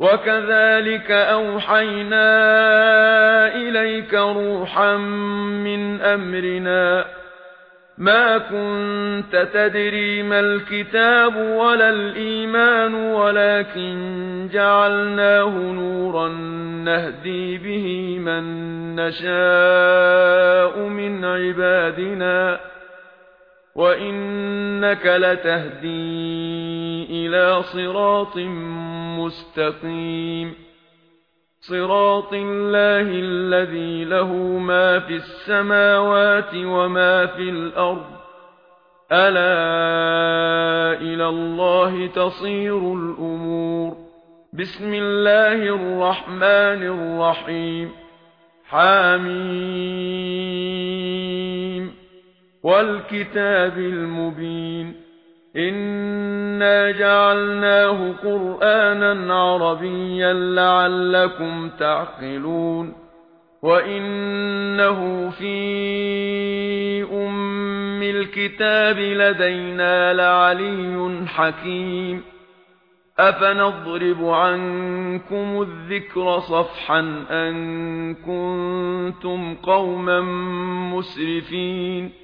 وَكَذَلِكَ أَوْحَيْنَا إِلَيْكَ رُوحًا مِنْ أَمْرِنَا مَا كُنْتَ تَدْرِي مَا الْكِتَابُ وَلَا الْإِيمَانُ وَلَكِنْ جَعَلْنَاهُ نُورًا نَهْدِي بِهِ مَن نَّشَاءُ مِنْ عِبَادِنَا وَإِنَّكَ لتهدين إلى صراط مستقيم. صراط الله الذي له ما في السماوات وما في الأرض. ألا إلى الله تصير الأمور. بسم الله الرحمن الرحيم. حاميم والكتاب المبين. إِنَّا جَعَلْنَاهُ قُرْآنًا عَرَبِيًّا لَّعَلَّكُمْ تَعْقِلُونَ وَإِنَّهُ فِي أُمِّ الْكِتَابِ لَدَيْنَا لَعَلِيٌّ حَكِيمٌ أَفَنَضْرِبُ عَنكُمُ الذِّكْرَ صَفْحًا أَن كُنتُمْ قَوْمًا مُسْرِفِينَ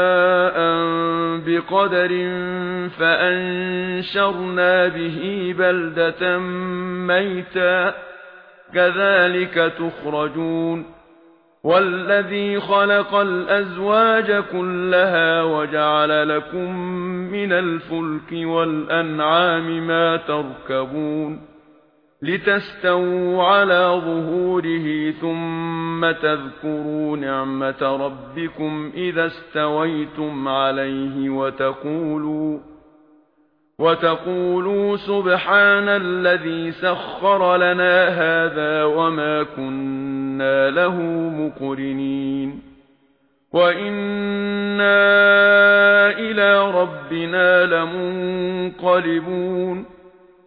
بِقَدَرٍ فَأَنشَرْنَا بِهِ بَلْدَةً مَيْتًا كَذَلِكَ تُخْرَجُونَ وَالَّذِي خَلَقَ الْأَزْوَاجَ كُلَّهَا وَجَعَلَ لَكُم مِّنَ الْفُلْكِ وَالْأَنْعَامِ مَا تَرْكَبُونَ لِتَسْتَوُوا عَلَى ظُهُورِهِ ثُمَّ تَذْكُرُوا نِعْمَةَ رَبِّكُمْ إِذَا اسْتَوَيْتُمْ عَلَيْهِ وَتَقُولُوا وَتَقُولُوا سُبْحَانَ الَّذِي سَخَّرَ لَنَا هَذَا وَمَا كُنَّا لَهُ مُقْرِنِينَ وَإِنَّا إِلَى رَبِّنَا لَمُنقَلِبُونَ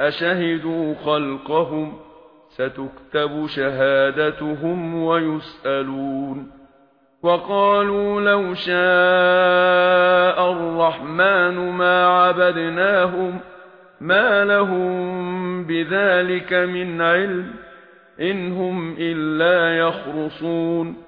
أشهدوا خلقهم ستكتب شهادتهم ويسألون وقالوا لو شاء الرحمن ما عبدناهم ما لهم بذلك من علم إنهم إلا يخرصون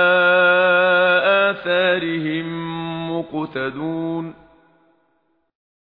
مهتدون